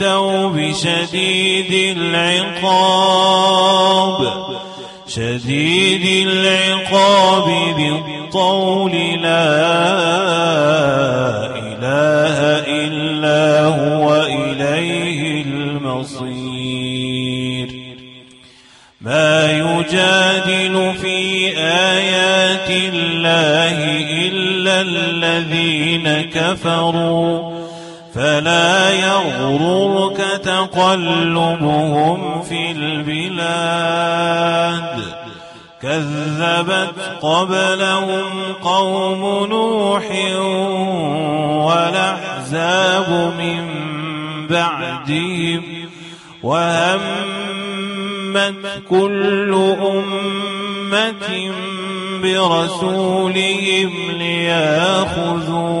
التوب شديد العقاب. شديد العقاب بالطول لا إله إلا هو إليه المصير. ما يجادل في آيات الله إلا الذين كفروا. فلا يغررك تقلبهم في البلاد. كذبت قبلهم قوم نوح والأحزاب من بعدهم. وهمت كل أمة برسولهم ليأخذوه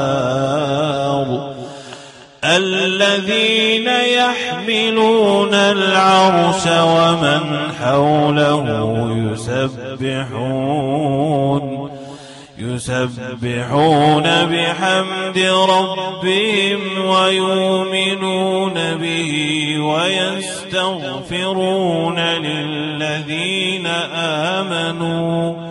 الذين يحملون العرش ومن حوله يسبحون يسبحون بحمد ربهم ويؤمنون به ويستغفرون للذين آمنوا.